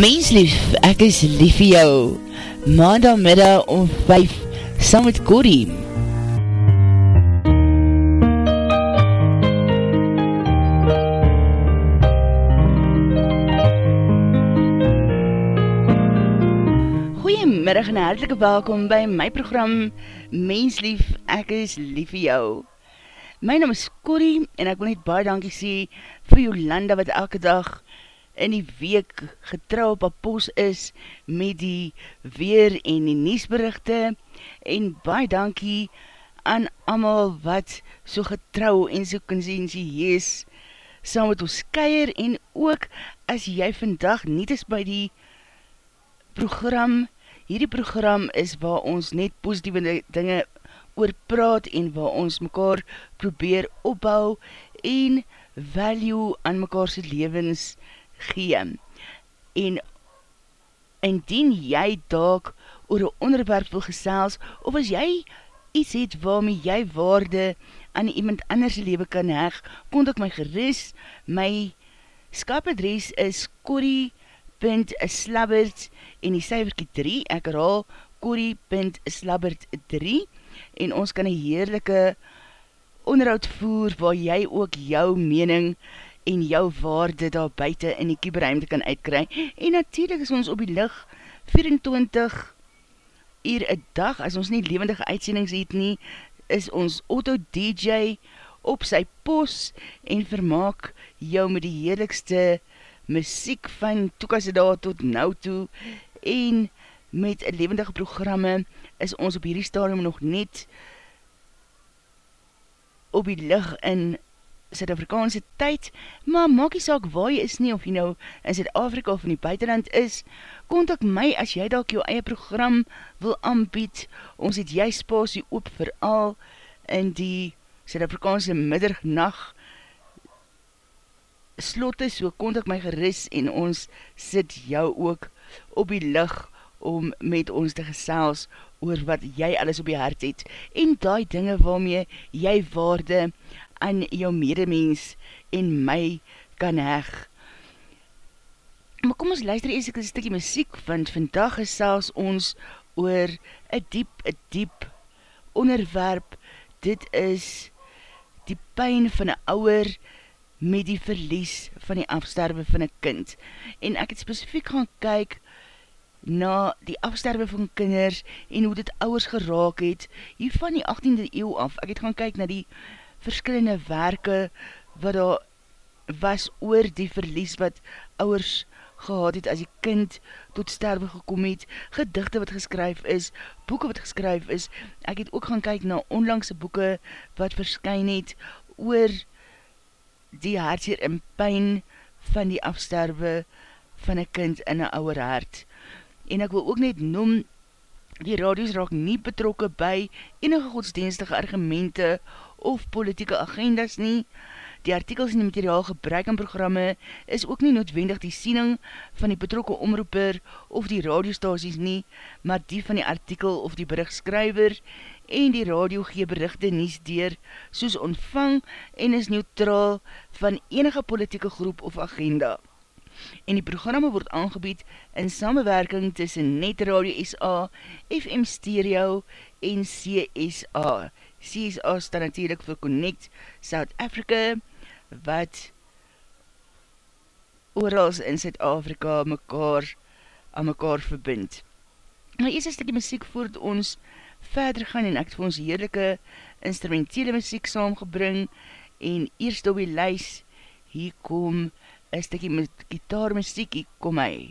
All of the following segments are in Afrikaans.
Menslief, ek is lief vir jou. Maandagmiddag om 5, saam met Corrie. Goeiemiddag en hartelike welkom by my program Menslief, ek is lief vir jou. My naam is Corrie en ek wil net baie dankie sê vir Jolanda wat elke dag in die week getrou op apos is met die weer en die niesberichte en baie dankie aan amal wat so getrou en so konsensie is saam met ons keier. En ook as jy vandag niet is by die program, hierdie program is waar ons net positieve dinge oor praat en waar ons mekaar probeer opbou en value aan mekaarse levens gee. En indien jy daak oor een onderwerp wil gesels, of as jy iets het waarmee jy waarde aan iemand anders leven kan heg, kontak my geris, my skapadres is corrie.slabbert en die cijferkie 3, ek herhaal corrie.slabbert 3 en ons kan een heerlijke onderhoud voer waar jy ook jou mening en jou waarde daar buiten in die kieberuimte kan uitkry. En natuurlijk is ons op die licht 24 uur een dag, as ons nie levendige uitsendings het nie, is ons auto DJ op sy pos en vermaak jou met die heerlikste muziek van toekaseda tot nou toe en met levendige programme is ons op hierdie stadium nog net op die licht in Suid-Afrikaanse tyd, maar maak die saak waar jy is nie, of jy nou in Suid-Afrika of in die buitenland is, kontak my as jy dalk jou eie program wil aanbied, ons het jy spasie oop vir al in die Suid-Afrikaanse middernacht slotte, so kontak my geris en ons sit jou ook op die licht om met ons te gesels oor wat jy alles op die hart het en die dinge waarmee jy waarde aan jou medemens en my kan heg. Maar kom ons luister eers een stikkie muziek, want vandag is selfs ons oor een diep, een diep onderwerp. Dit is die pijn van een ouwer met die verlies van die afsterwe van een kind. En ek het specifiek gaan kyk na die afsterwe van kinders en hoe dit ouwers geraak het, hier van die 18e eeuw af. Ek het gaan kyk na die verskillende werke wat daar was oor die verlies wat ouwers gehad het as die kind tot sterwe gekom het, gedigte wat geskryf is, boeken wat geskryf is, ek het ook gaan kyk na onlangse boeken wat verskyn het oor die hartseer en pijn van die afsterwe van een kind in een ouwer hart. En ek wil ook net noem, die radios raak nie betrokke by enige godsdienstige argumente of politieke agendas nie. Die artikels en die materiaal gebruik in programme is ook nie noodwendig die siening van die betrokke omroeper of die radiostasies nie, maar die van die artikel of die berichtskryver en die radio gee berichte nies deur soos ontvang en is neutraal van enige politieke groep of agenda. En die programme word aangebied in samenwerking tussen Net Radio SA, FM Stereo en CSA. CSA staan natuurlijk vir Connect South Africa, wat oorals in Zuid-Afrika mekaar aan mekaar verbind. Nou eers een stukje muziek voort ons verder gaan en ek het vir ons heerlijke instrumentele muziek saamgebring en eerst op die lys hier kom een stukje gitaarmuziek, hier kom hy.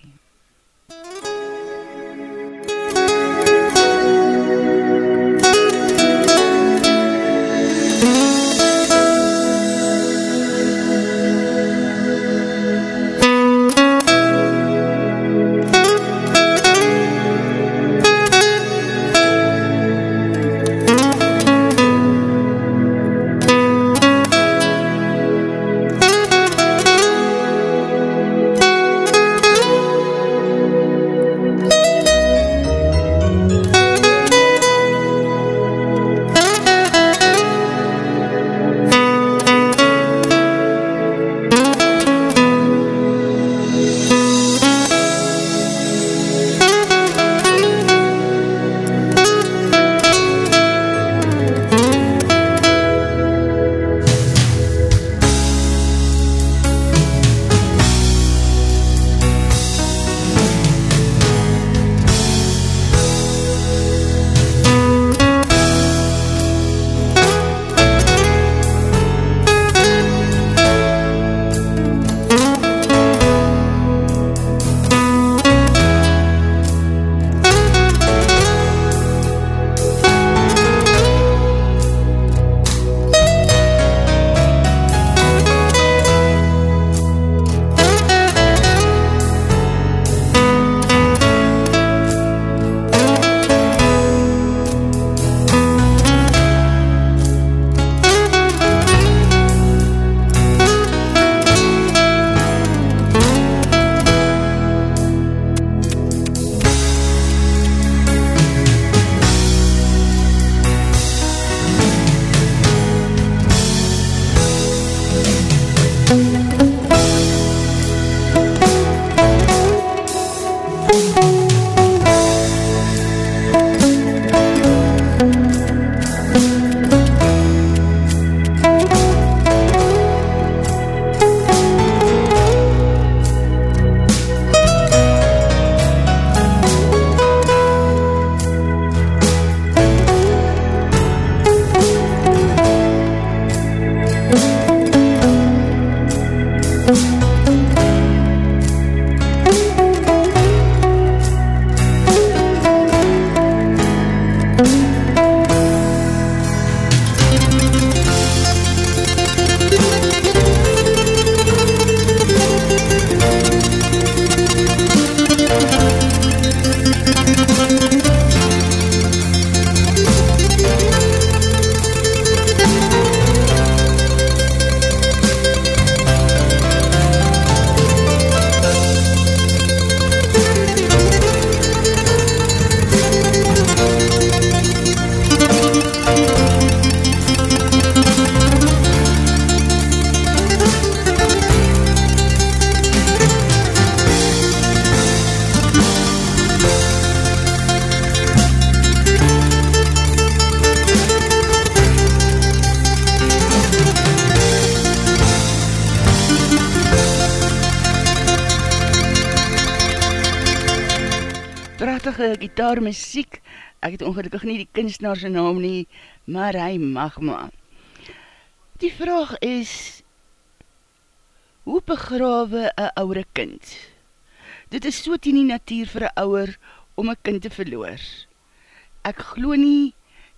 Prachtige gitaarmuziek. Ek het ongelukkig nie die kunstenaar sy naam nie, maar hy mag maar. Die vraag is, hoe begrawe een ouwe kind? Dit is so teen die natuur vir een ouwer om een kind te verloor. Ek glo nie,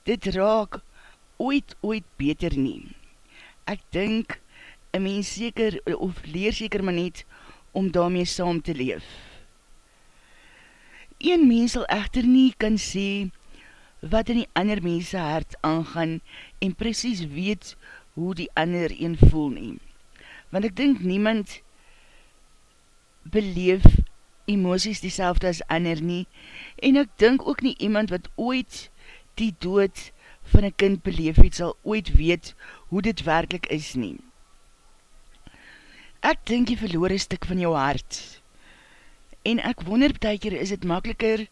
dit raak ooit, ooit beter nie. Ek dink, een mens seker, of leer seker maar net, om daarmee saam te leef. Een mens sal echter nie kan sê wat in die ander mense hart aangaan en precies weet hoe die ander een voel nie. Want ek dink niemand beleef emoties die selfde as ander nie en ek dink ook nie iemand wat ooit die dood van een kind beleef het sal ooit weet hoe dit werkelijk is nie. Ek dink jy verloor een stuk van jou hart en ek wonder beteker is het makkeliker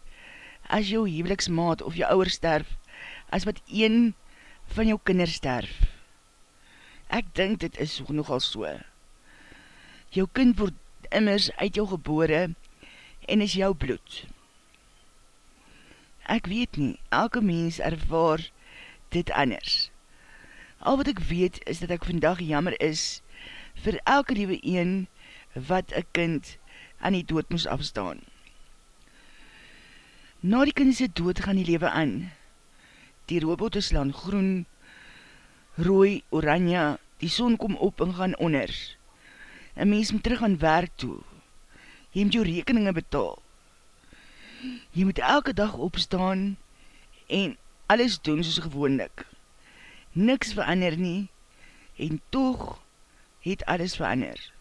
as jou huweliksmaat of jou ouwer sterf, as wat een van jou kinder sterf. Ek dink dit is nogal so. Jou kind word immers uit jou gebore en is jou bloed. Ek weet nie, elke mens ervaar dit anders. Al wat ek weet is dat ek vandag jammer is vir elke liewe een wat een kind aan die dood moes afstaan. Na die kindse dood gaan die lewe aan. Die robotte slaan groen, rooi, oranje, die son kom op en gaan onder. Een mens moet terug aan werk toe. Jy moet jou rekeninge betaal. Jy moet elke dag opstaan en alles doen soos gewoonlik. Niks verander nie en toch het alles verander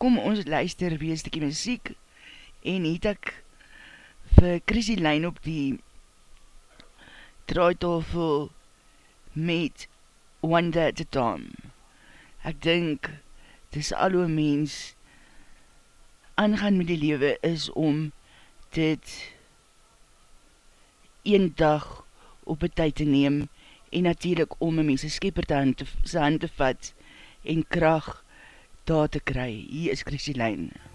kom ons luister weer een stukje muziek en het ek vir Chrissy Lijn op die draaitafel met Wonder at a Time. Ek dink, dis al hoe mens aangaan met die lewe is om dit een dag op een tyd te neem en natuurlijk om een mens een skipper te hand te, hand te vat en kracht daar te kry. Hier is Chrissy Lijn.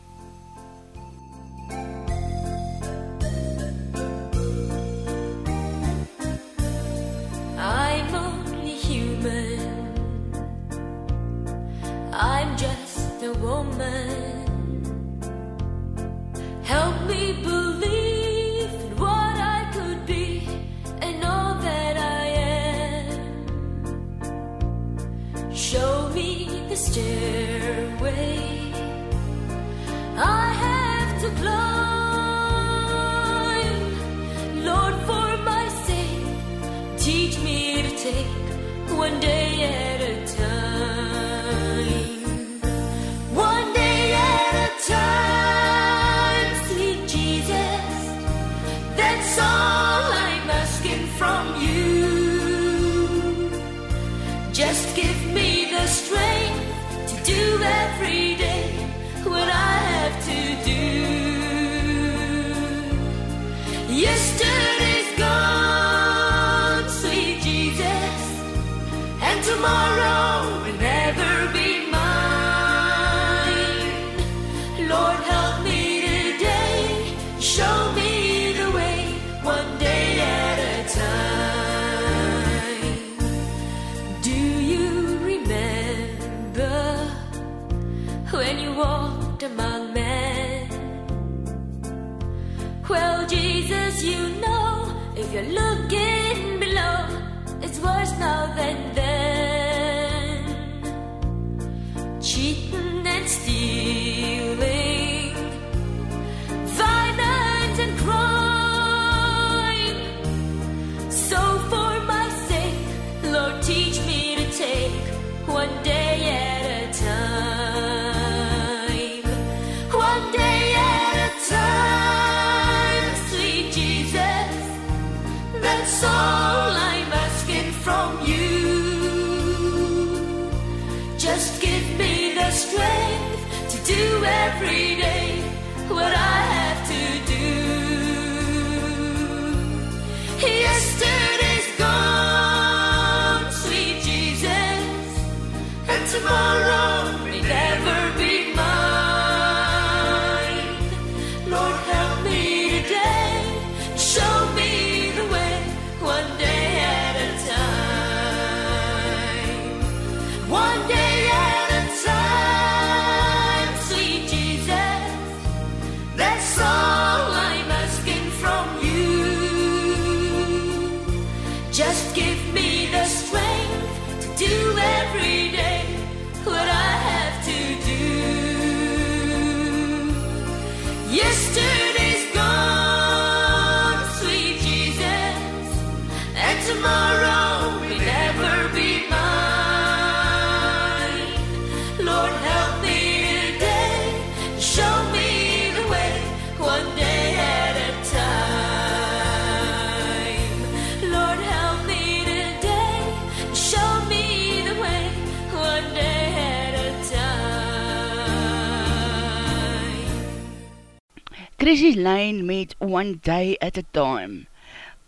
Take one day Chrissy Lane met One Day at a Time.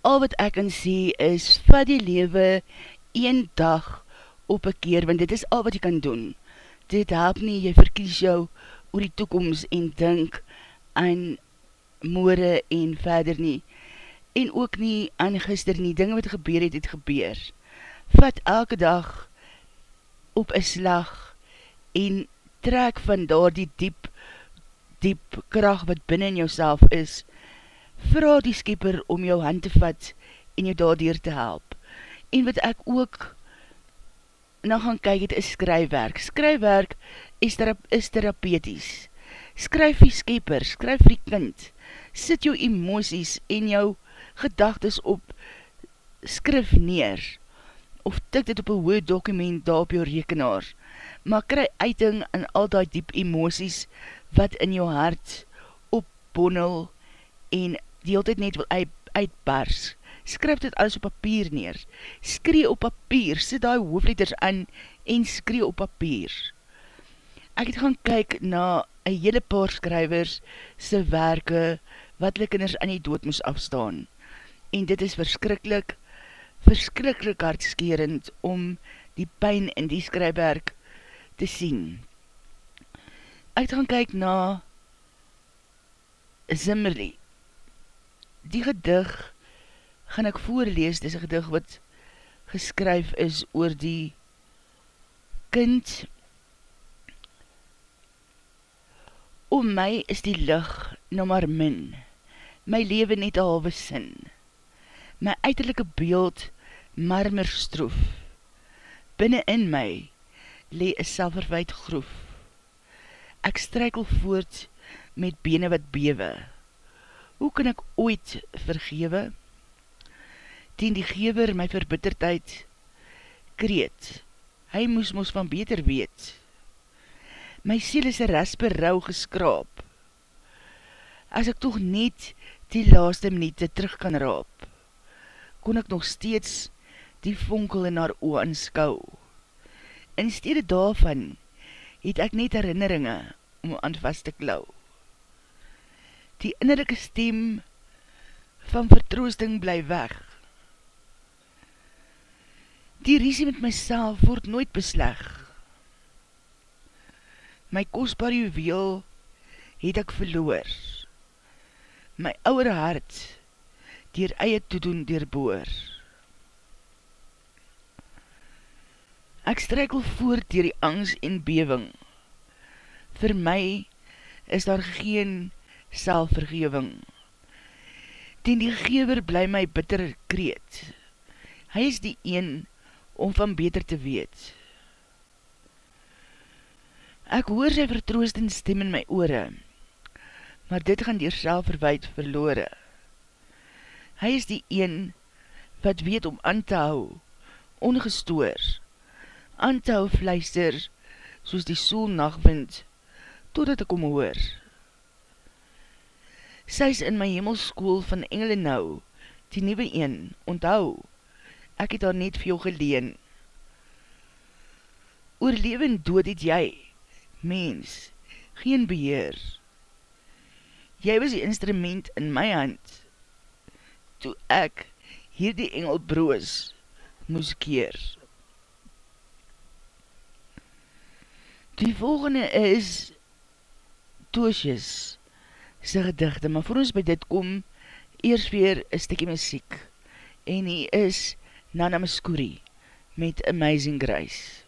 Al wat ek kan sê is, vat die lewe een dag op een keer, want dit is al wat jy kan doen. Dit help nie, jy verkies jou oor die toekomst en dink aan moore en verder nie. En ook nie aan gister nie, dinge wat gebeur het, het gebeur. Vat elke dag op een slag en trek van daar die diep diep kracht wat binnen in jouself is, vraag die skipper om jou hand te vat en jou daardoor te help. En wat ek ook na gaan kyk het is skryfwerk. Skryfwerk is, thera is therapeutisch. Skryf die skipper, skryf die kind, sit jou emoties en jou gedagtes op skrif neer, of tik dit op een woord document daar op jou rekenaar, maar kry uiting in al die diep emoties wat in jou hart opbonnel en die altijd net wil uit, uitbars. Skryf dit alles op papier neer. Skree op papier, sit die hoofletters aan en skree op papier. Ek het gaan kyk na een hele paar skrywers sy werke wat die kinders aan die dood moes afstaan. En dit is verskrikkelijk, verskrikkelijk hartskerend om die pijn in die skrywerk te sien uit gaan kyk na Zimmerli. Die gedig gaan ek voorlees, dit is een gedig wat geskryf is oor die kind. Om my is die lig nou maar min, my leven net halwe sin, my uiterlijke beeld marmer stroef, binnen in my lee een selverwijt groef, Ek strykel voort met bene wat bewe. Hoe kan ek ooit vergewe? Tien die gever my verbitterdheid kreet. Hy moes moes van beter weet. My siel is een rasper rauw geskraap. As ek toch net die laaste minuute terug kan raap, kon ek nog steeds die vonkel in haar oor aanskou. In stede daarvan het ek net herinneringe om aan vast te klauw. Die innerlijke stem van vertroosting bly weg. Die risie met myself word nooit besleg. My kostbaar juweel het ek verloor. My ouwe hart dier eie toedoen dier Ek strykel voort dier die angst en bewing vir my is daar geen selfvergeving. Dien die gever bly my bitter kreet. Hy is die een om van beter te weet. Ek hoor sy vertroostend stem in my oore, maar dit gaan dier selfverwijt verloore. Hy is die een wat weet om aan te hou, ongestoor, aan te hou vluister, soos die soel nachtwind, totdat ek om hoor. Sy is in my hemelskoel van engele nou, die nieuwe een, onthou, ek het daar net vir jou geleen. Oor leven dood het jy, mens, geen beheer. Jy was die instrument in my hand, toe ek hier die engel broos moes keer. Die volgende is Toosjes sy gedigte, maar voor ons by dit kom, eers weer een stikkie muziek, en hy is Nana Muscuri met Amazing Grace.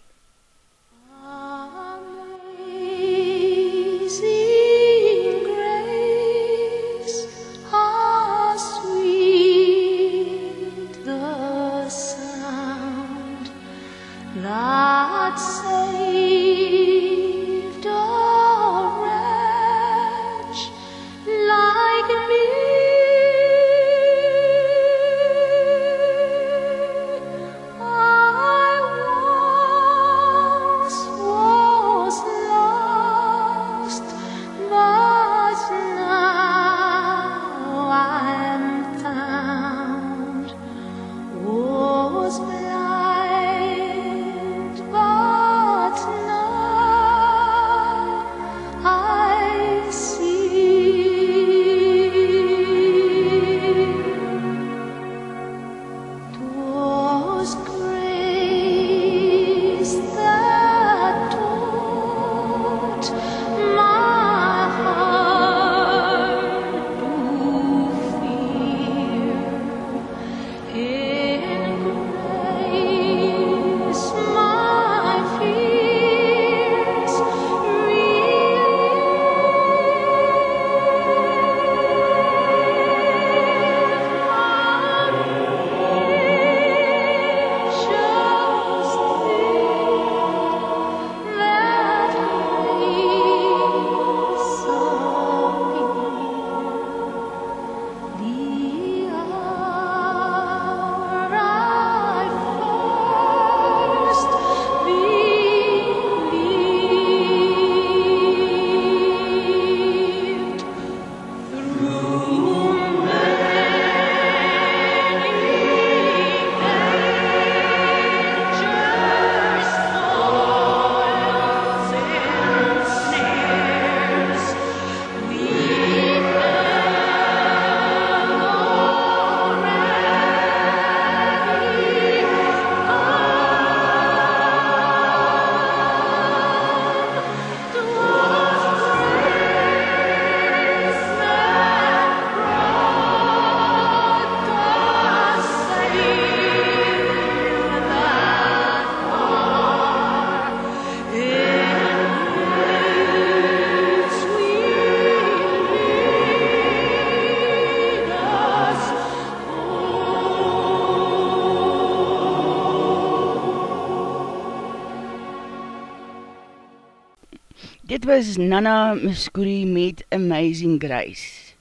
Dit was Nana Muscuri met Amazing Grace.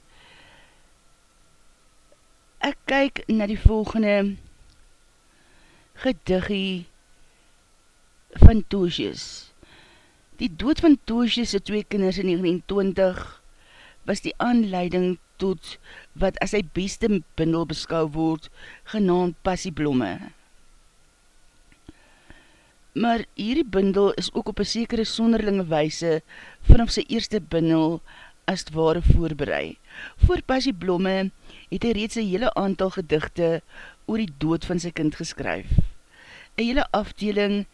Ek kyk na die volgende gediggie van Toosjes. Die dood van Toosjes se twee kinders in 1920 was die aanleiding tot wat as sy beste bindel beskou word, genaamd Passieblomme maar hierdie bindel is ook op een sekere sonderlinge weise vanaf sy eerste bindel as het ware voorbereid. Voor Passie Blomme het hy reeds een hele aantal gedigte oor die dood van sy kind geskryf. Een hele afdeling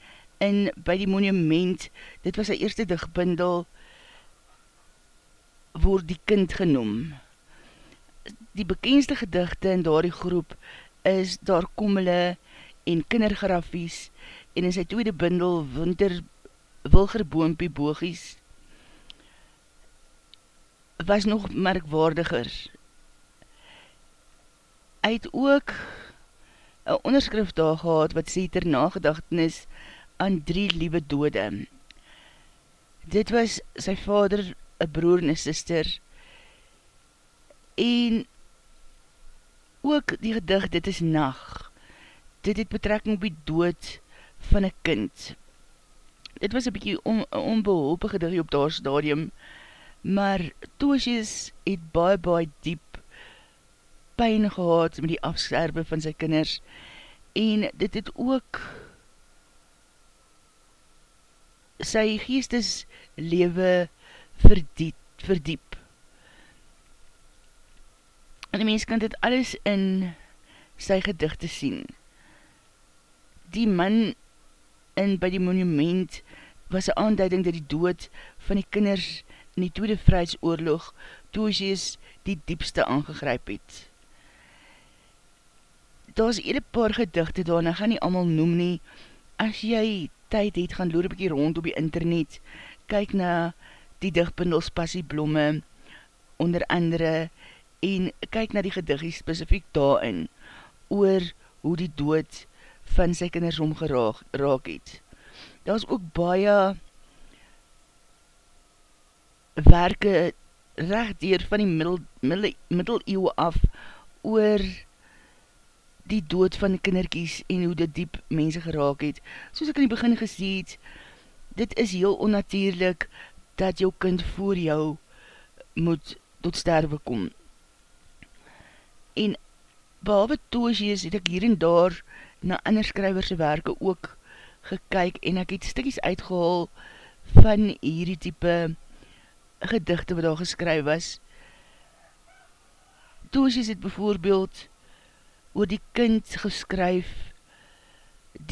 in by die monument, dit was sy eerste digbindel, word die kind genoem. Die bekendste gedigte in daardie groep is Daar kom hulle en kindergrafies en in sy tweede bindel Winter Wilgerboompie Bogies was nog merkwaardiger. Hy het ook een onderskrif daar gehad wat sê ter nagedachtenis aan drie liewe dode. Dit was sy vader, een broer en een sister en ook die gedicht, dit is nacht. Dit het betrekking op die dood van een kind. Dit was een bykie on, onbeholpige diggie op daar stadium, maar Toosjes het baie baie diep pijn gehad met die afskerbe van sy kinders en dit het ook sy geestes lewe verdiep, verdiep. En die mens kan dit alles in sy gedichte sien. Die man in by die monument was een aanduiding dat die dood van die kinders in die Tweede Vrijheidsoorlog Toosies die diepste aangegryp het. Daar is een paar gedichte daar, en ek gaan nie allemaal noem nie, as jy tyd het, gaan loer bykie rond op die internet, kyk na die dichtbundels Passieblomme, onder andere, en kyk na die gedichtie specifiek daarin, oor hoe die dood van sy kinders omgeraak raak het. Daar is ook baie werke recht dier van die middel, middel, middeleeuw af oor die dood van die kinderkies en hoe dit diep mense geraak het. Soos ek in die begin gesê het, dit is heel onnatuurlik dat jou kind voor jou moet tot sterwe kom. En behalwe toosjes het ek hier en daar na ander skrywerse werke ook gekyk en ek het stikkies uitgehol van hierdie type gedigte wat daar geskryf was. Toosjes het bijvoorbeeld oor die kind geskryf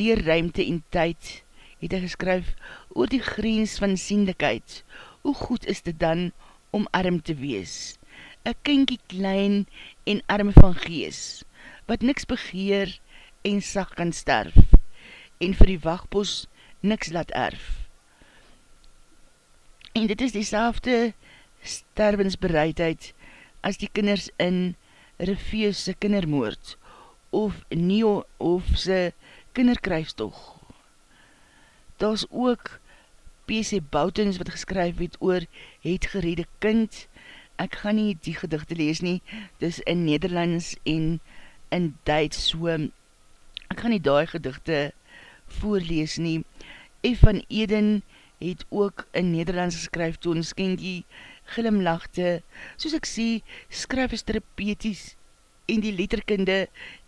dier ruimte en tyd het hy geskryf oor die grens van sienlikheid. Hoe goed is dit dan om arm te wees? Een kinkie klein en arm van gees, wat niks begeer en sag kan sterf, en vir die wachtbos niks laat erf. En dit is die saafde stervensbereidheid as die kinders in Rivieuse kindermoord, of Neo of sy kinderkruistog. Daar is ook P.C. Boutens wat geskryf het oor het gerede kind. Ek gaan nie die gedichte lees nie, dis in Nederlands en in Duits so ek gaan nie daai gedigte voorlees nie. F van Eden het ook in Nederlands geskryf toe ons kenkie glimlachte. Soos ek sê, skryf is therapeutisch en die letterkinde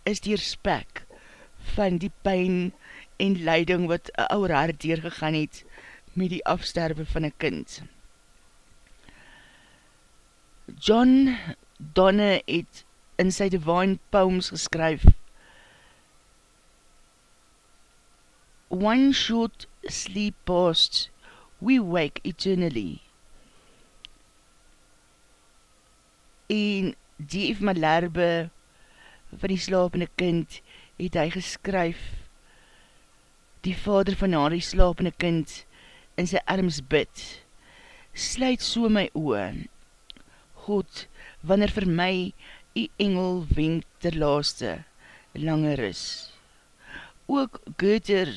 is die respect van die pijn en leiding wat een ouwe haar deurgegaan het met die afsterwe van een kind. John Donne het in sy Divine Poems geskryf one short sleep past, we wake eternally. En Dave Malherbe van die slapende kind het hy geskryf die vader van haar die slapende kind in sy arms bid. Sluit so my oor God, wanneer vir my die engel wenk ter laaste langer is ook Goethe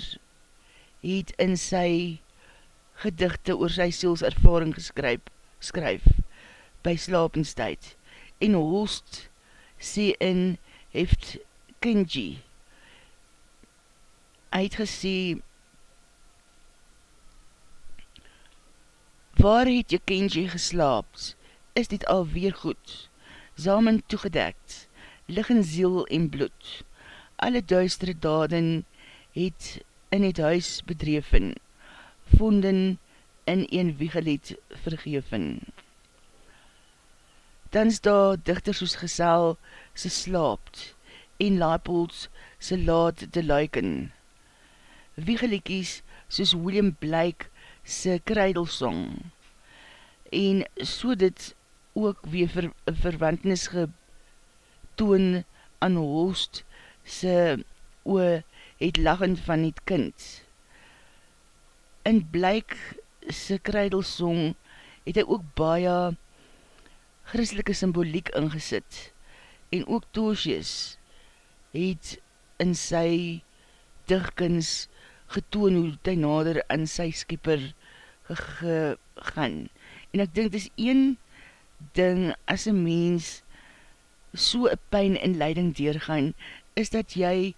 het in sy gedigte oor sy siels ervaring geskryf, skryf by slapenstijd en Holst sê in heeft Kenji uitgesê waar het jy Kenji geslaapt is dit alweer goed? Samen toegedekt lig in ziel en bloed alle duistere daden het in het huis bedreven vonden in een wiegelied vergeven tans daar dichter soos gesel se slaapt en Leipold se laat te luiken. Wiegeliekies soos William Blake se kreidelsong en so dit ook weer ver, verwantnis getoon aan Holst se oe het lachend van het kind. In Blake se kreidelsong het hy ook baie christelike symboliek ingesit en ook Toosjes het in sy digkens getoon hoe hy nader in sy skieper gegaan. En ek dink, dis een ding as een mens so een pijn en leiding deurgaan, is dat jy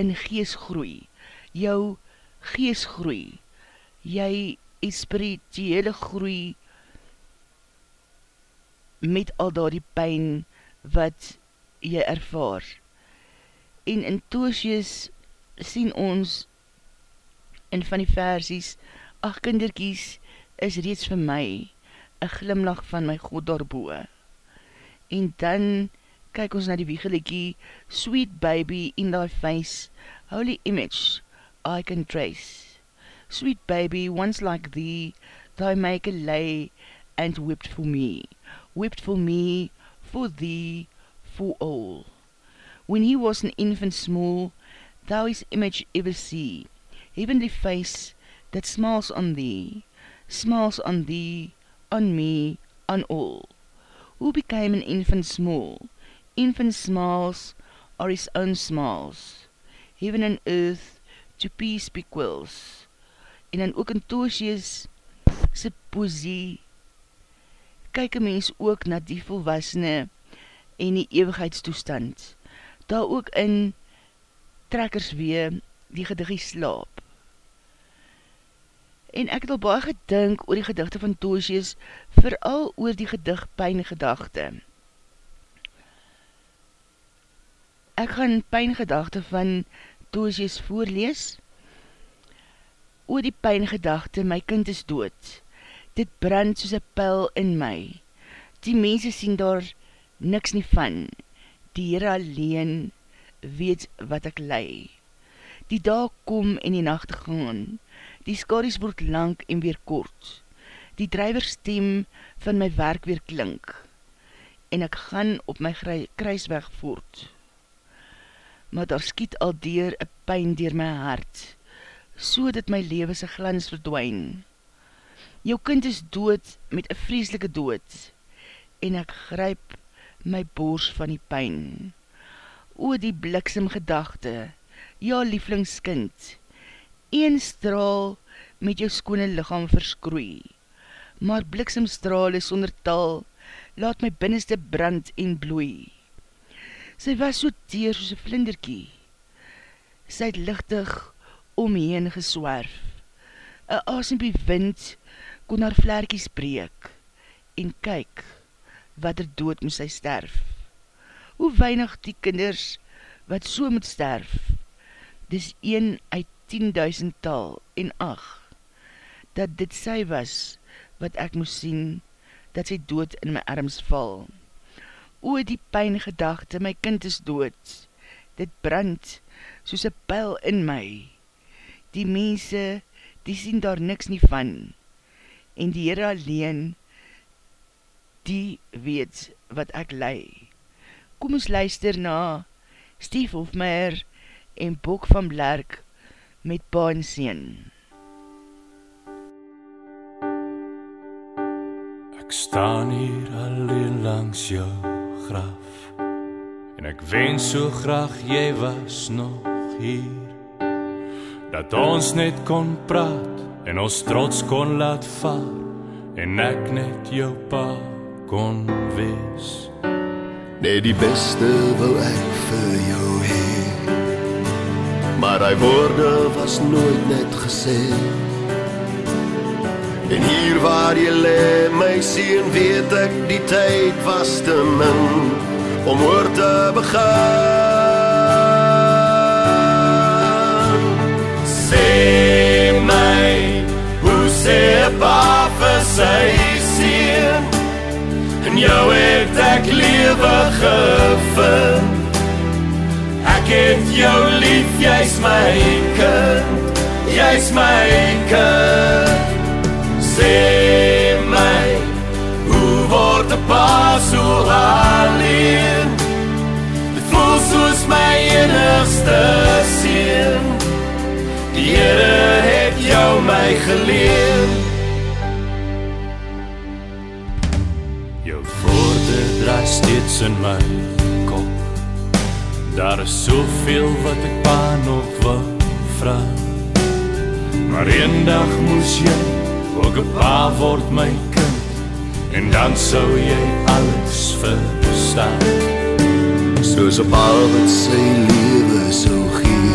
in gees groei, jou gees groei, jy spirituele groei met al daar die pijn wat jy ervaar. En in Toosjes sien ons in van die versies, ach kinderkies is reeds vir my een glimlach van my God daarboe. En dan kyk ons na die wiegelikie, Sweet baby in thy face, holy image I can trace. Sweet baby, once like thee, thy maker lay and whipped for me, whipped for me, for thee, for all. When he was an infant small, thou his image ever see, heavenly face that smiles on thee, smiles on thee, on me, on all. Who became an infant small? Infant smiles are his own smiles. Heaven and earth to peace bequills. En dan ook in Toosjes se poesie kyk een mens ook na die volwassene en die ewigheidstoestand. Daar ook in trekkers weer die gedigie slaap. En ek het al baie gedink oor die gedigte van Toosjes, vooral oor die gedig pijngedachte. Ek gaan pijngedachte van Toosjes voorlees. Oor die pijngedachte, my kind is dood dit brand soos een pil in my. Die mense sien daar niks nie van, die Heere alleen weet wat ek lei. Die dag kom en die nacht gaan, die skaries word lang en weer kort, die drijver stem van my werk weer klink, en ek gaan op my kruisweg voort. Maar daar skiet al dier een pijn dier my hart, so dat my lewe sy glans verdwijn jou kind is dood met een vreselike dood, en ek gryp my boors van die pijn. O die bliksem gedachte, ja lieflingskind, een straal met jou skone lichaam verskroei, maar bliksemstraal is sonder tal, laat my binneste brand en bloei. Sy was so teer soos een vlinderkie, sy het lichtig omheen geswerf, een asempie wind, kon haar vlerkies breek en kyk wat er dood moes sy sterf. Hoe weinig die kinders wat so moet sterf, dis een uit tienduisend tal en ach, dat dit sy was wat ek moes sien, dat sy dood in my arms val. O die pijn gedachte, my kind is dood, dit brand soos een pijl in my. Die mense, die sien daar niks nie van, en die Heere alleen, die weet wat ek lei. Kom ons luister na Steve Hofmeyer en Bok van Blerk met Pa en Seen. Ek staan hier alleen langs jou graf en ek wens so graag jy was nog hier dat ons net kon praat en ons trots kon laat vaar en ek net jou pa kon wees. Net die beste wou ek vir jou hê. Maar hy woorde was nooit net gesê. En hier waar jy lê, my seun, weet ek die tyd was te min om oor te begin. Sê my, hoe sê pa vir sy seun? En jou het ek lewe gevind. Ek het jou lief, jy's my kind. Jy's my kind. Sê my, hoe word 'n pa so alleen? Dit voel soos my enigste seun. Die Here het jou my geleen. Jou woorde draai steeds in my kop. Daar is soveel wat ek pa nog wil vra. Maar eendag moes jy ook 'n pa word my kind en dan sou jy alles verstaan. Soos 'n pa wat sy lewe sou gee.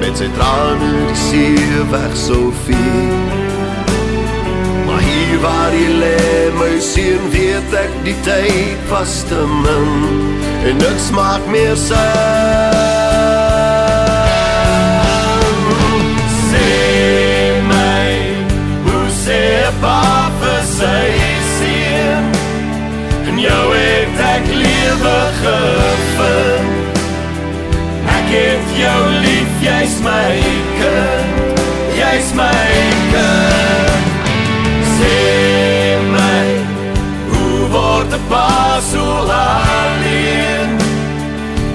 Met sy trane die see weg sou vee. Maar hier waar jy lê, my seun, weet ek die tyd was te min en niks maak meer sin. Pa vir sy seun? En jou het ek lewe gevind. Ek het jou lief, jy's my kind. Jy's my kind. Sê my, hoe word 'n pa so alleen?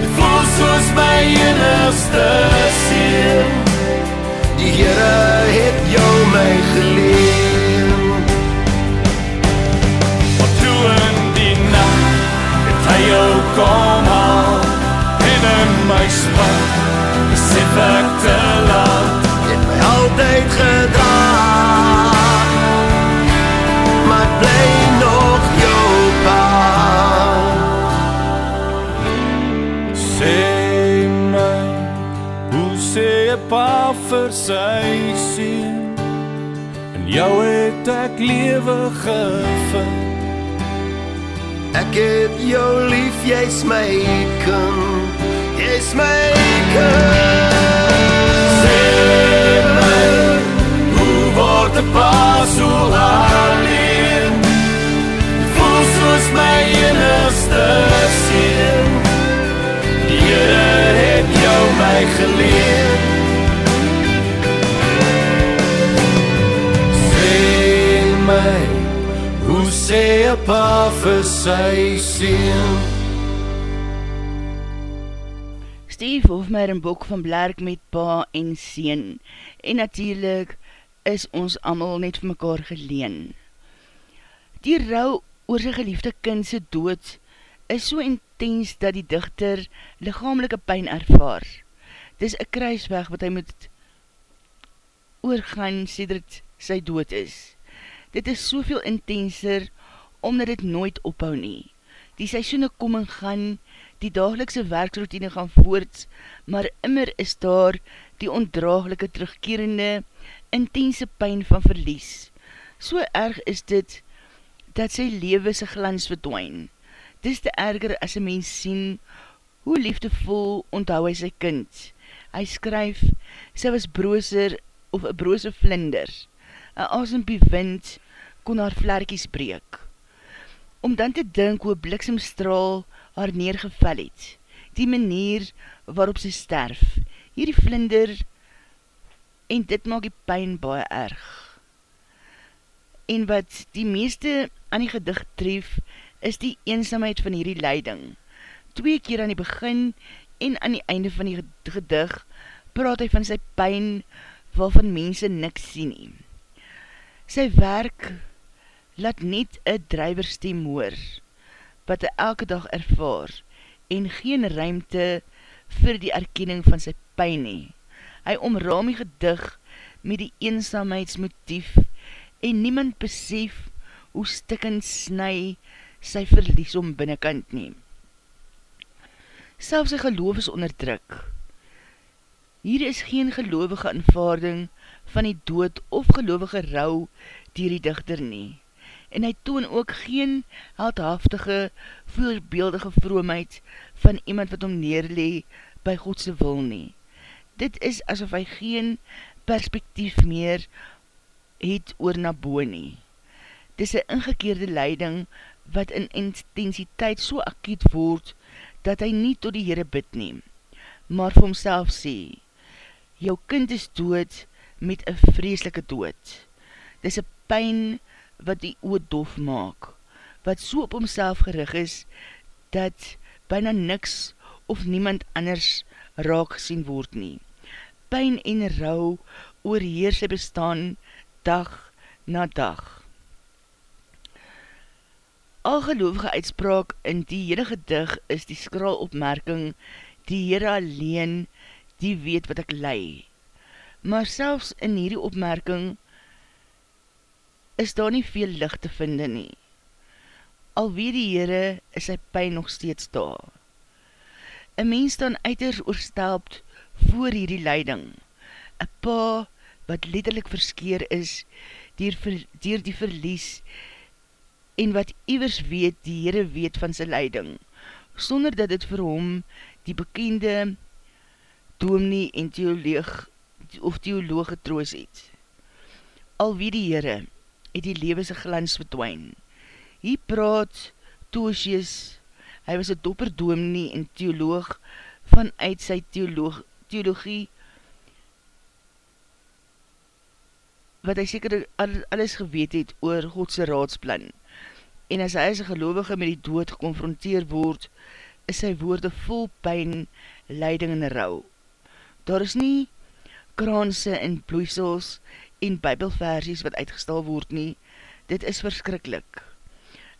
Dit voel soos my enigste seun. Die Here het jou my geleen. Jou kom haal en in my span sê ek te laat. het my altyd gedra. Maar bly nog jou pa. Sê my, hoe sê 'n pa vir sy seun? En jou het ek lewe gevind. Ek het jou lief, jy's my kind. Sê pa vir sy seun? Steve Hofmeyer en Bok van Blerk met pa en seen. En natuurlijk is ons allemaal net vir mekaar geleen. Die rouw oor sy geliefde kindse dood is so intens dat die dichter lichamelike pijn ervaar. Dis een kruisweg wat hy moet oorgaan sedert sy dood is. Dit is soveel intenser omdat dit nooit ophou nie. Die seisoene kom en gaan, die dagelikse werksroutine gaan voort, maar immer is daar die ondraaglike terugkerende, intense pijn van verlies. So erg is dit, dat sy lewe sy glans verdwijn. Dis te erger as een mens sien, hoe liefdevol onthou hy sy kind. Hy skryf, sy was brooser of een broose vlinder. Een asempie wind kon haar vlerkies breek. Om dan te dink hoe bliksemstraal haar neergeval het, die manier waarop sy sterf, hierdie vlinder, en dit maak die pijn baie erg. En wat die meeste aan die gedicht tref, is die eenzaamheid van hierdie leiding. Twee keer aan die begin en aan die einde van die gedicht praat hy van sy pijn waarvan mense niks sien nie. Sy werk laat net een drijverstem hoor, wat hy elke dag ervaar, en geen ruimte vir die erkenning van sy pijn nie. Hy omraam die gedig met die eenzaamheidsmotief en niemand besef hoe stikkend sny sy verlies om binnenkant neem. Selfs sy geloof is onderdruk. Hier is geen gelovige aanvaarding van die dood of gelovige rouw dier die dichter nie. En hy toon ook geen heldhaftige, voorbeeldige vroomheid van iemand wat om neerlee by Godse wil nie. Dit is asof hy geen perspektief meer het oor na boe nie. Dit is een ingekeerde leiding wat in intensiteit so akiet word, dat hy nie tot die Heere bid neem, maar vir homself sê, jou kind is dood met een vreeslike dood. Dit is een pijn wat die oot dof maak, wat so op homself gerig is, dat byna niks of niemand anders raak gesien word nie. Pijn en rouw oorheer sy bestaan dag na dag. Algeloofige uitspraak in die hele gedig is die skraal opmerking, die Heere alleen, die weet wat ek lei. Maar selfs in hierdie opmerking is daar nie veel licht te vinde nie. Alweer die Heere is sy pijn nog steeds daar. Een mens dan uiters oorstelpt voor hierdie leiding. Een pa wat letterlik verskeer is dier, ver, dier die verlies en wat iwers weet die Heere weet van sy leiding, sonder dat het vir hom die bekende doomnie en theoloog of theoloog getroos het. Alwie die Heere het die lewese glans verdwijn. Hier praat Toosius, hy was een dopper doomnie en theoloog vanuit sy theoloog, theologie wat hy seker alles geweet het oor Godse raadsplan en as hy as een gelovige met die dood geconfronteer word, is sy woorde vol pijn, leiding en rouw. Daar is nie kraanse en bloeisels en bybelversies wat uitgestal word nie, dit is verskrikkelijk.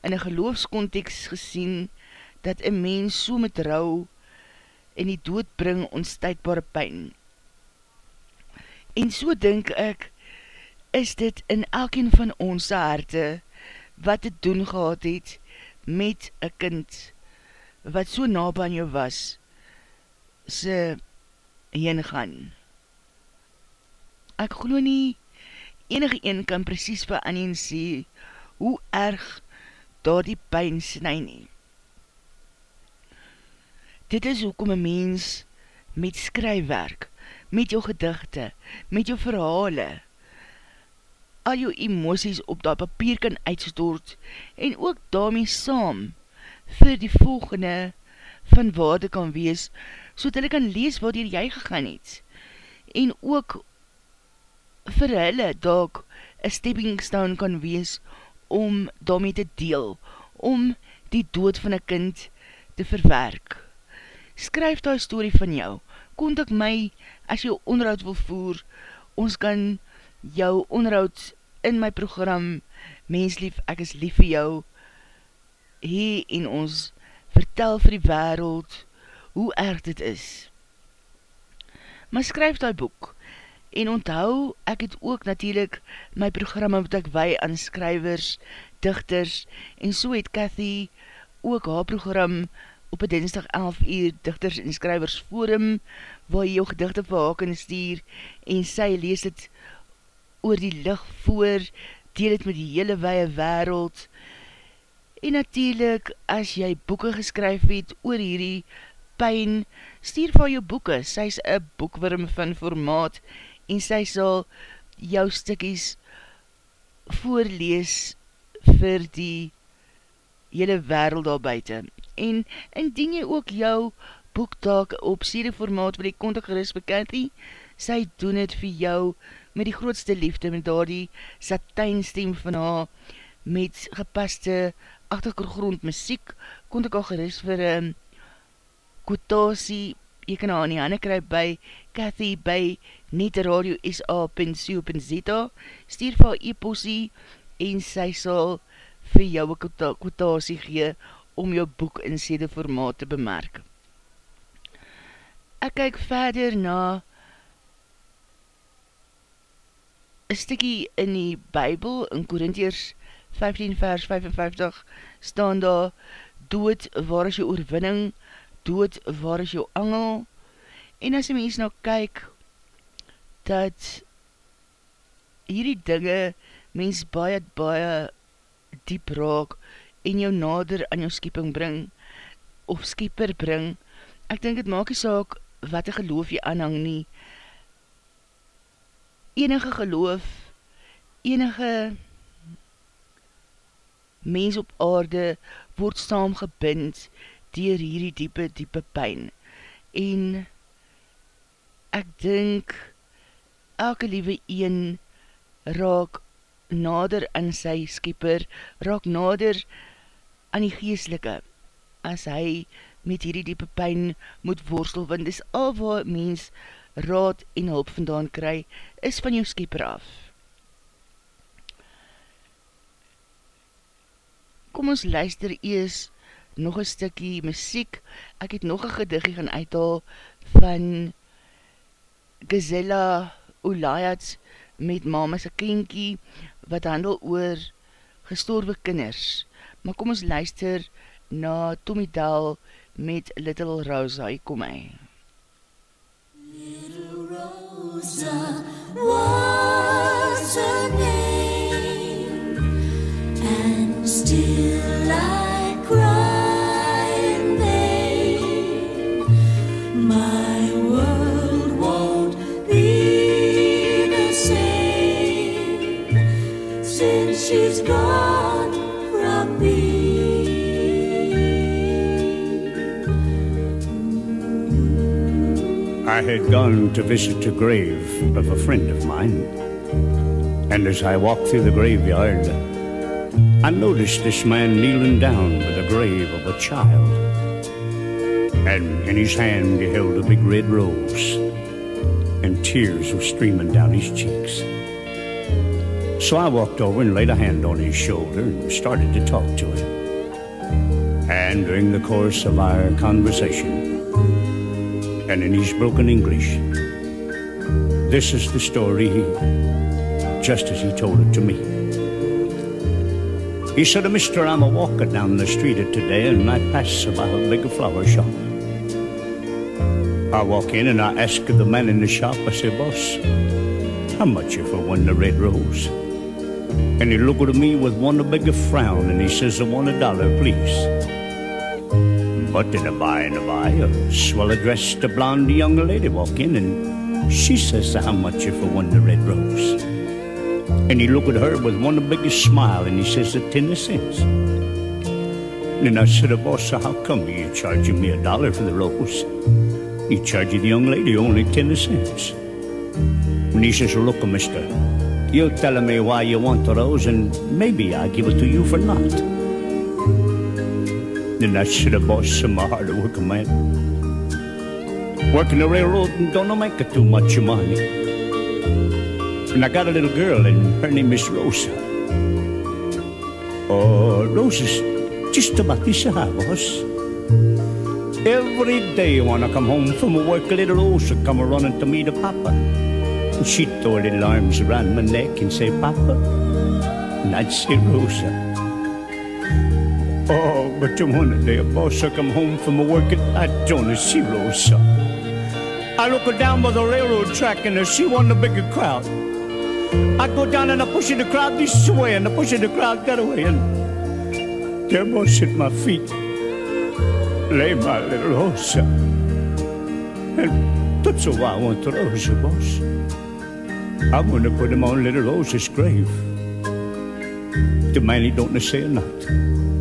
In een geloofskontekst gesien, dat een mens so met rouw en die dood bring onstuitbare pijn. En so denk ek, is dit in elkeen van ons harte, wat te doen gehad het met een kind wat so nabij aan jou was, sy heen gaan. Ek glo nie, enige een kan precies vir Anien sê, hoe erg daar die pijn snij nie. Dit is hoekom een mens met skrywerk, met jou gedigte, met jou verhale, al jou emoties op dat papier kan uitstort en ook daarmee saam vir die volgende van waarde kan wees, so dat hulle kan lees wat hier jy gegaan het. En ook vir hulle daak een stepping stone kan wees om daarmee te deel, om die dood van een kind te verwerk. Skryf die story van jou, kontak my as jou onderhoud wil voer, ons kan jou onderhoud in my program Menslief, ek is lief vir jou hier en ons vertel vir die wereld hoe erg dit is. Maar skryf die boek en onthou, ek het ook natuurlijk my programma wat ek wei aan skrywers, dichters en so het Cathy ook haar program op een dinsdag 11 uur dichters en skrywers forum waar jy jou gedichte vir haar kan stuur en sy lees het oor die licht voor, deel het met die hele weie wereld. En natuurlijk, as jy boeken geskryf het oor hierdie pijn, stuur van jou boeken, sy is een boekwurm van formaat, en sy sal jou stikkies voorlees vir die hele wereld al buiten. En indien jy ook jou boektaak op siede formaat vir die kontak gerust bekend die, sy doen het vir jou met die grootste liefde, met daar die satynstem van haar, met gepaste achtergrond muziek, kon ek al gerust vir um, kwotasie, jy kan haar in die handen kry by Cathy by netradio.sa.co.za stuur vir haar e-postie en sy sal vir jou een kwotasie gee om jou boek in sede formaat te bemerk. Ek kyk verder na een stikkie in die Bijbel, in Korintiers 15 vers 55, staan daar, dood, waar is jou oorwinning, dood, waar is jou angel, en as die mens nou kyk, dat hierdie dinge mens baie, baie diep raak, en jou nader aan jou skieping bring, of skieper bring, ek dink het maak die saak, wat die geloof jy aanhang nie, enige geloof, enige mens op aarde word saamgebind dier hierdie diepe, diepe pijn. En ek dink elke liewe een raak nader aan sy skipper, raak nader aan die geestelike, as hy met hierdie diepe pijn moet worstel, want dis al wat mens raad en hulp vandaan kry, is van jou skieper af. Kom ons luister ees nog een stikkie muziek. Ek het nog een gediggie gaan uithaal van Gazella Ulayat met mama sy kinkie wat handel oor gestorwe kinders. Maar kom ons luister na Tommy Dahl met Little Rosa. Hier kom hy. Little Rosa was her name, and still I had gone to visit the grave of a friend of mine. And as I walked through the graveyard, I noticed this man kneeling down by the grave of a child. And in his hand he held a big red rose, and tears were streaming down his cheeks. So I walked over and laid a hand on his shoulder and started to talk to him. And during the course of our conversation, and in his broken English. This is the story, just as he told it to me. He said, Mister, I'm a walking down the street today and I pass by a big flower shop. I walk in and I ask the man in the shop, I say, boss, how much you for one the red rose? And he looked at me with one big frown and he says, I want a dollar, please. But in a by and a by, a swell-dressed blonde young lady walk in, and she says, "How much for one the red rose?" And he look at her with one of the biggest smile, and he says, "Ten cents." And I said, "Boss, how come you charging me a dollar for the rose? You charging the young lady only ten cents." And he says, "Look, Mister, you tell me why you want the rose, and maybe I'll give it to you for naught." Then I said, boss, I'm a hard working man. Working the railroad and don't make too much money. And I got a little girl, and her name is Rosa. Oh, Rosa's just about this high, boss. Every day when I come home from work, little Rosa come running to me to Papa. And she'd throw little arms around my neck and say, Papa. And I'd say, Rosa. Oh, but the one day, a boss, I come home from a work and I don't see Rosa. I look her down by the railroad track and I see one of the bigger crowd. I go down and I push in the crowd this way and I push in the crowd that way and there boss at my feet lay my little Rosa. And that's why I want the Rosa, boss. I want to put him on little Rosa's grave. The man he don't say a nothing.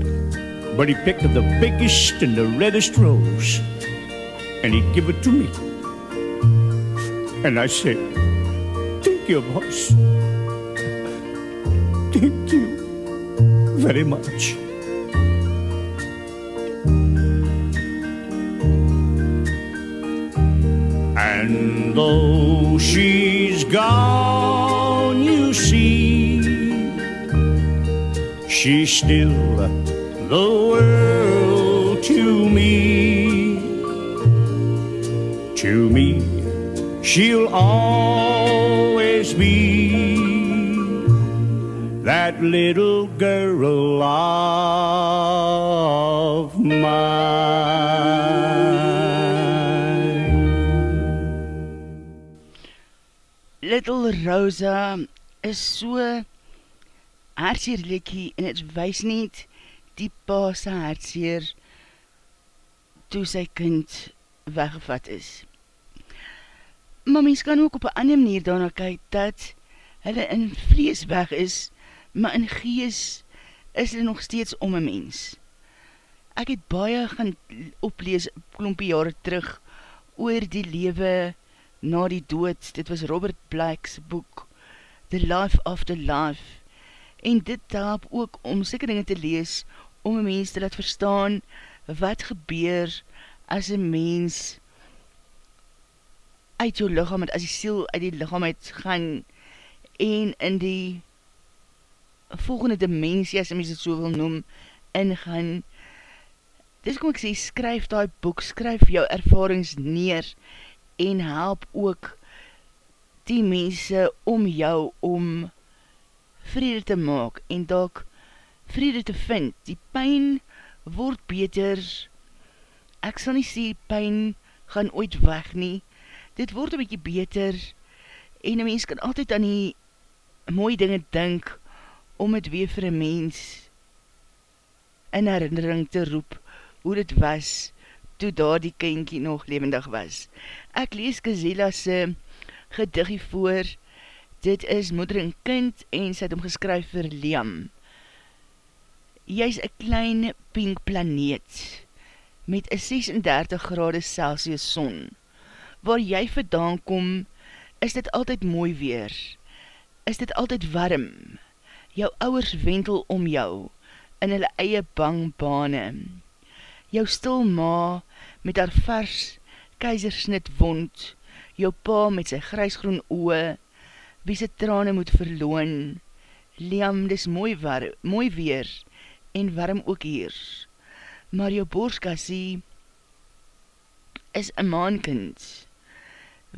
But he picked the biggest and the reddest rose, and he give it to me. And I said, Thank you, boss. Thank you very much. And though she's gone, you see, she's still the world to me. To me, she'll always be that little girl of mine. Little Rosa is so hartseer lekkie en het wys niet die pa sy hartseer toe sy kind weggevat is. Maar mens kan ook op een ander manier daarna kyk dat hulle in vlees weg is, maar in gees is hulle nog steeds om een mens. Ek het baie gaan oplees klompie jare terug oor die lewe na die dood. Dit was Robert Black's boek The Life After Life en dit help ook om sikke dinge te lees om een mens te laat verstaan wat gebeur as een mens uit jou lichaam, as die siel uit die lichaam uit gaan en in die volgende dimensie, as mens het so wil noem, ingaan. Dis kom ek sê, skryf die boek, skryf jou ervarings neer en help ook die mense om jou om vrede te maak en dalk vrede te vind. Die pijn word beter. Ek sal nie sê, pijn gaan ooit weg nie. Dit word een bykie beter en een mens kan altyd aan die mooie dinge dink om het weer vir een mens in herinnering te roep hoe dit was toe daar die kinkie nog levendig was. Ek lees Kazeela's gediggie voor, dit is moeder en kind en sy het omgeskryf vir Liam. Jy is een klein pink planeet met een 36 grade Celsius son. Waar jy vandaan kom, is dit altyd mooi weer. Is dit altyd warm. Jou ouwers wentel om jou in hulle eie bang bane. Jou stil ma met haar vers keizersnit wond, jou pa met sy grijsgroen oe, wie sy trane moet verloon. Liam, dis mooi, war, mooi weer en warm ook hier. Maar jou borskassie is een maankind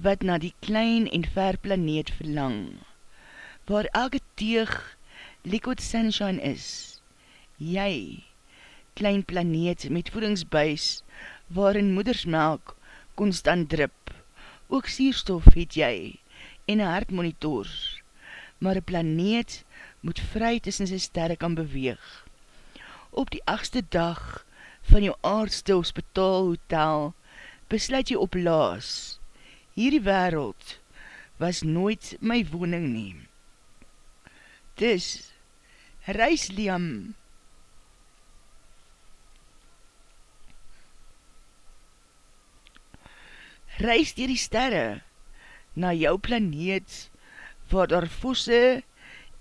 wat na die klein en ver planeet verlang, waar elke teeg liquid sunshine is. Jy, klein planeet met voedingsbuis, waarin moedersmelk constant drip, ook sierstof het jy, en een hartmonitor, maar een planeet moet vry tussen sy sterre kan beweeg. Op die achtste dag van jou aardste hospitaal hotel, besluit jy op laas, hierdie wereld was nooit my woning neem. Dis, reis Liam, reis dier die sterre na jou planeet waar daar vosse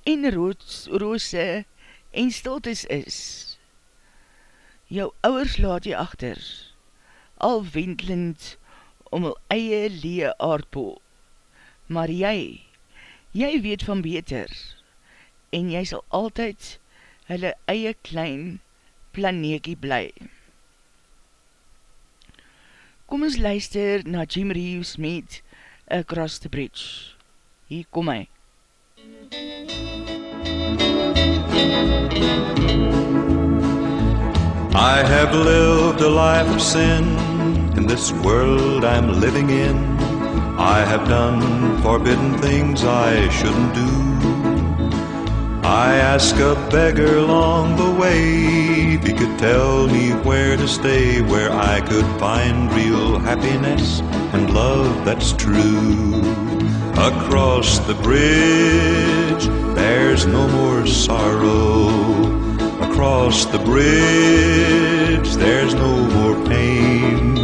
en roods, roose en stiltes is. Jou ouwers laat jy achter, al wendelend om al eie lee aardbol. Maar jy, jy weet van beter, en jy sal altyd hulle eie klein planeekie bly. Kom ons luister na Jim Reeves met Across the Bridge. Hier kom hy. I have lived a life of sin in this world I'm living in. I have done forbidden things I shouldn't do. I asked a beggar along the way if he could tell me where to stay, where I could find real happiness and love that's true. Across the bridge, there's no more sorrow. Across the bridge, there's no more pain.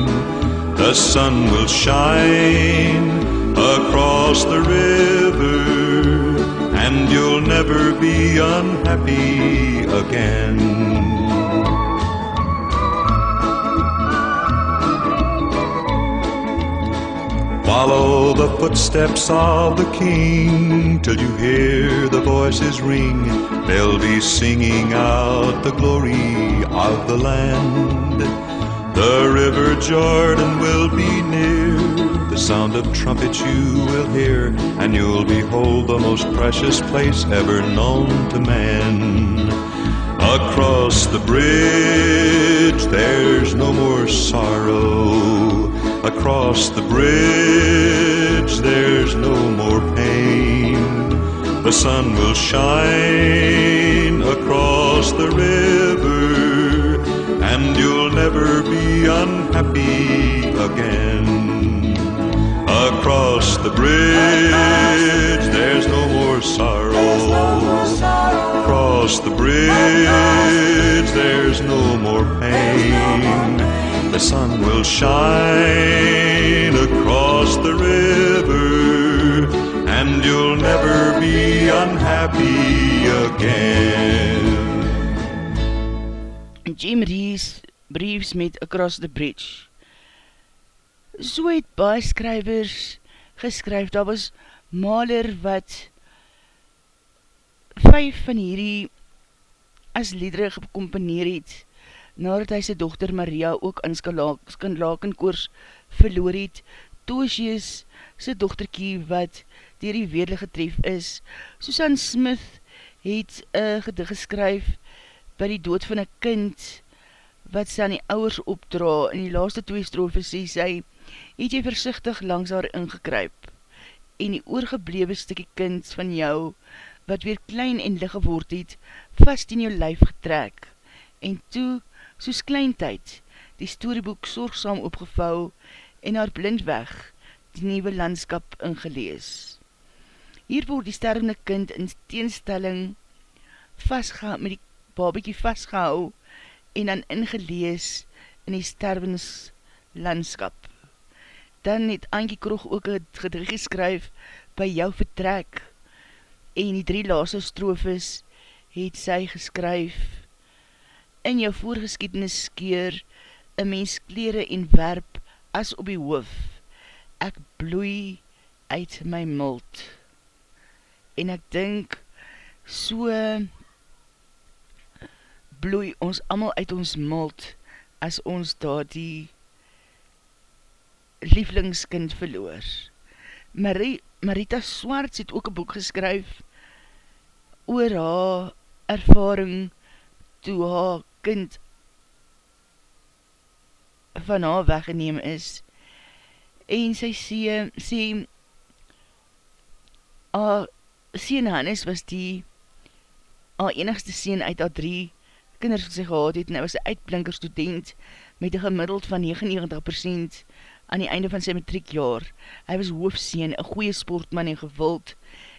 The sun will shine across the river, and you'll never be unhappy again. Follow the footsteps of the King till you hear the voices ring. They'll be singing out the glory of the land. The river Jordan will be near, the sound of trumpets you will hear, and you'll behold the most precious place ever known to man. Across the bridge, there's no more sorrow. Across the bridge, there's no more pain. The sun will shine across the river, and you'll never be unhappy again. Across the bridge, there's no more sorrow. Across the bridge, there's no more pain. The sun will shine across the river, and you'll never be unhappy again. Jim Rees briefs met Across the Bridge. So het baie skrywers geskryf, daar was Maler wat vijf van hierdie as liedere gecomponeer het, nadat hy sy dochter Maria ook in Skanlakenkoors verloor het, Toosjes, sy dochterkie wat dier die weerle getref is. Susan Smith het een gedig geskryf by die dood van een kind wat sy aan die ouwers opdra. In die laaste twee strofe sê sy, het jy versichtig langs haar ingekryp en die oorgeblewe stikkie kind van jou wat weer klein en lig geword het, vast in jou lyf getrek, en toe, soos kleintyd, die storyboek sorgsam opgevou en haar blind weg die nieuwe landskap ingelees. Hier word die stervende kind in teenstelling vastgehaal, met die babiekie vastgehou en dan ingelees in die stervens landskap. Dan het Ankie Krog ook het gedig geskryf by jou vertrek en die drie laaste strofes het sy geskryf in jou voorgeskiednis skeer een mens kleren en werp as op die hoof ek bloei uit my mult en ek dink so bloei ons allemaal uit ons mult as ons daar die lievelingskind verloor. Marie, Marita Swartz het ook een boek geskryf oor haar ervaring toe haar kind van haar weggeneem is en sy sê, sê haar sien Hannes was die haar enigste sien uit haar drie kinders wat sy gehad het, en hy was een uitblinker student met een gemiddeld van 99% aan die einde van sy matriekjaar. Hy was hoofseen, een goeie sportman en gewild,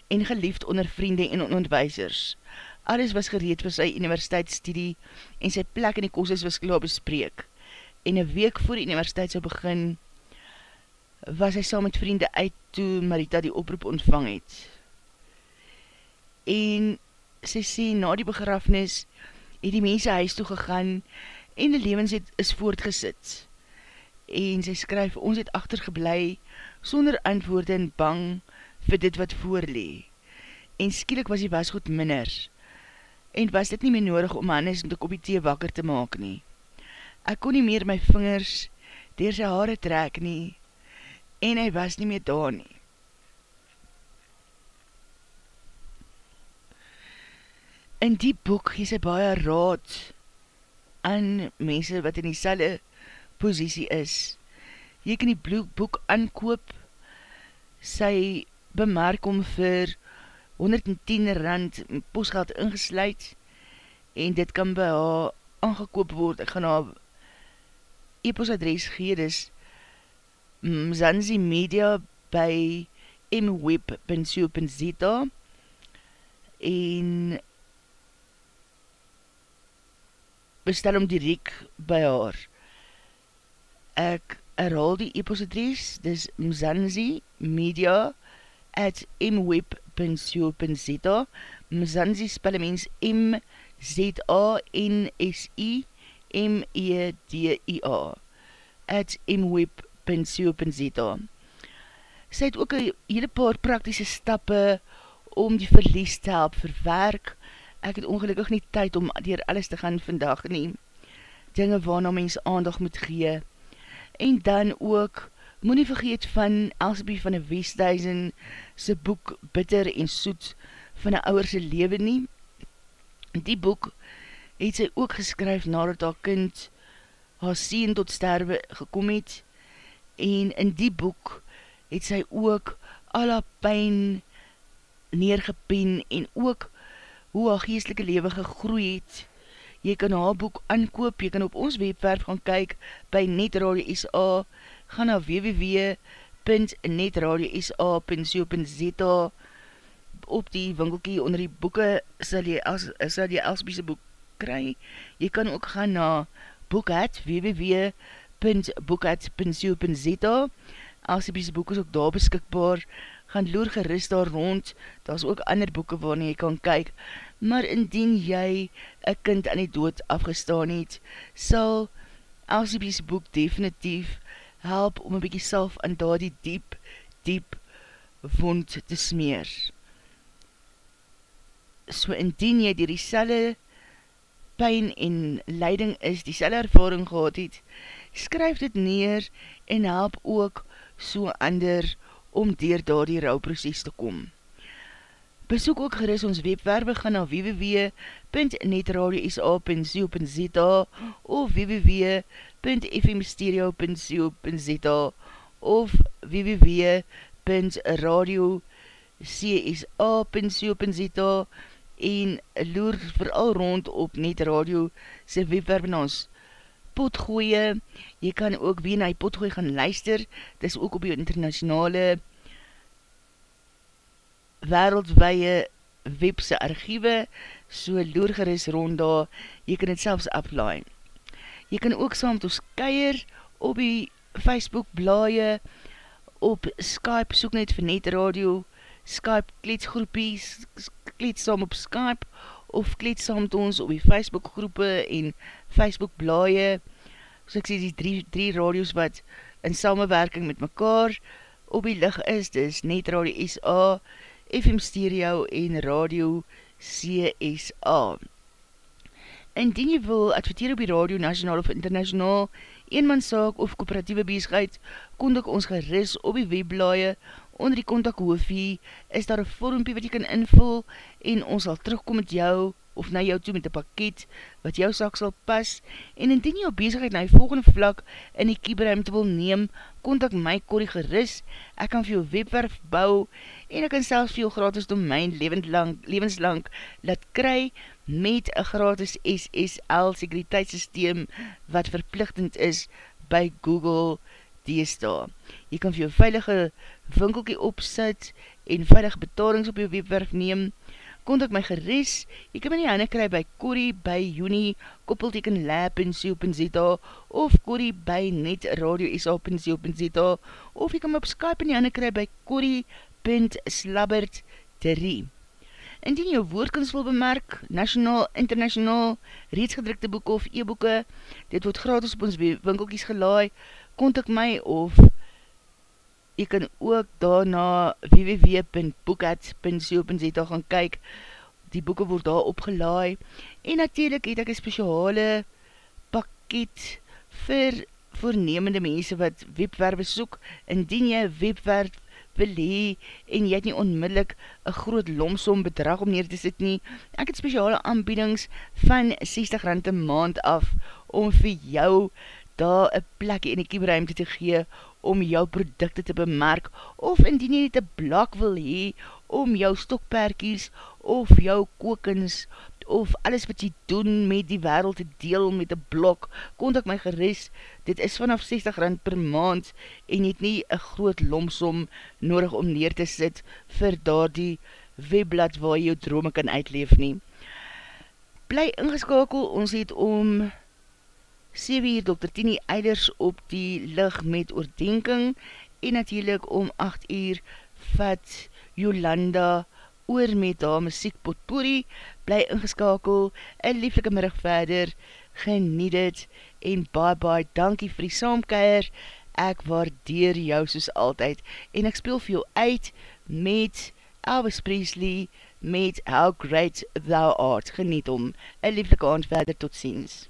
en geliefd onder vriende en onderwijsers. Alles was gereed vir sy universiteitsstudie, en sy plek in die kostes was klaar bespreek. En een week voor die universiteit sal begin, was hy saam met vriende uit toe Marita die oproep ontvang het. En sy sê, na die begrafnis, het die mense huis toe gegaan en die levens het is voortgesit. En sy skryf, ons het achtergeblei sonder antwoorde en bang vir dit wat voorlee. En skielik was die wasgoed minder. En was dit nie meer nodig om Hannes met die kopie thee wakker te maak nie. Ek kon nie meer my vingers dier sy haare trek nie en hy was nie meer daar nie. In die boek gee sy baie raad aan mense wat in die selle posiesie is. Jy kan die boek aankoop, sy bemerk om vir 110 rand postgeld ingesluid en dit kan by haar aangekoop word. Ek gaan haar e-postadres gee, dis Mzanzi Media by mweb.co.za en bestel om direct by haar. Ek herhaal die e-postadres, dis mzanzi media at mweb.co.za Mzanzi spel mens M-Z-A-N-S-I M-E-D-I-A at mweb.co.za Sy het ook een hele paar praktische stappe om die verlies te help verwerk, ek het ongelukkig nie tyd om dier alles te gaan vandag nie. Dinge waarna mens aandag moet gee. En dan ook moet nie vergeet van Elsabie van die Westhuizen sy boek Bitter en Soet van die ouwerse leven nie. Die boek het sy ook geskryf nadat haar kind haar sien tot sterwe gekom het en in die boek het sy ook al haar pijn neergepen en ook hoe haar geestelike leven gegroei het. Jy kan haar boek aankoop, jy kan op ons webwerf gaan kyk by Netradio SA, gaan na www.netradiosa.co.za op die winkelkie onder die boeken sal jy, as, sal jy Elsbiese boek kry. Jy kan ook gaan na boekhet, www.boekhet.co.za Elsbiese boek is ook daar beskikbaar. Gaan loer gerust daar rond, daar is ook ander boeken waarin jy kan kyk. Maar indien jy een kind aan die dood afgestaan het, sal Elsbiese boek definitief help om een bykie self aan daar die diep, diep wond te smeer so indien jy die die pijn en leiding is, die ervaring gehad het, skryf dit neer en help ook so ander om dier daar die rouwproces te kom. Besoek ook geris ons webwerwe gaan na www.netradiosa.co.za of www.fmstereo.co.za of www.radio.csa.co.za en loer vooral rond op net radio sy webwerf na ons potgooie, jy kan ook weer na die potgooie gaan luister, dis ook op die internationale wereldweie webse archiewe, so loer geris rond daar, jy kan het selfs aflaai. Jy kan ook saam met ons keier op die Facebook blaie, op Skype soek net vir net radio, Skype kleedsgroepies, kleed saam op Skype, of kleed saam met ons op die Facebook groepe en Facebook blaie, so ek sê die drie, drie radios wat in samenwerking met mekaar op die lig is, dis Net Radio SA, FM Stereo en Radio CSA. Indien jy wil adverteer op die radio, nationaal of internationaal, eenmanszaak of kooperatieve bezigheid, kondig ons geris op die webblaie onder die kontak hoofie is daar een vormpie wat jy kan invul en ons sal terugkom met jou of na jou toe met een pakket wat jou sak sal pas. En indien jou bezigheid na die volgende vlak in die kieberuimte wil neem, kontak my Corrie Geris, ek kan vir jou webwerf bou en ek kan selfs vir jou gratis domein levenslang laat kry met een gratis SSL sekuriteitssysteem wat verplichtend is by Google deesda. Jy kan vir jou veilige winkelkie opsit en veilige betalings op jou webwerf neem, kontak my geris, jy kan my nie hande kry by Corrie by Juni, koppelteken lab.co.za of Corrie by netradio.sa.co.za of jy kan my op Skype in die hande kry by corrie.slabbert3 Indien jou woordkens wil bemerk, nationaal, internationaal, reeds gedrukte boeken of e-boeken, dit word gratis op ons winkelkies gelaai, kontak my of jy kan ook daarna www.boekheads.co.za gaan kyk, die boeken word daar opgelaai, en natuurlijk het ek een speciale pakket vir voornemende mense wat webwerwe soek, indien jy webwerf wil hee, en jy het nie onmiddellik een groot lomsom bedrag om neer te sit nie, ek het speciale aanbiedings van 60 rand een maand af, om vir jou daar een plekje in die kieberuimte te gee, om jou producte te bemerk, of indien jy dit een blok wil hee, om jou stokperkies, of jou kokens, of alles wat jy doen met die wereld te deel met een blok, kontak my geris, dit is vanaf 60 rand per maand, en het nie een groot lomsom nodig om neer te sit, vir daar die webblad waar jy jou drome kan uitleef nie. Bly ingeskakel, ons het om 7 uur Dr. Tini Eilers op die lig met oordenking en natuurlijk om 8 uur vat Jolanda oor met haar muziek potpourri, bly ingeskakel, een lieflike middag verder, geniet het en bye bye, dankie vir die saamkeier, ek waardeer jou soos altyd en ek speel vir jou uit met Elvis Presley met How Great Thou Art, geniet om, een lieflike aand verder, tot ziens.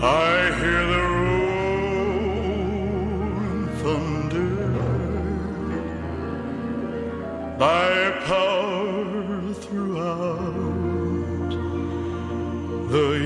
I hear the rolling thunder. Thy power throughout the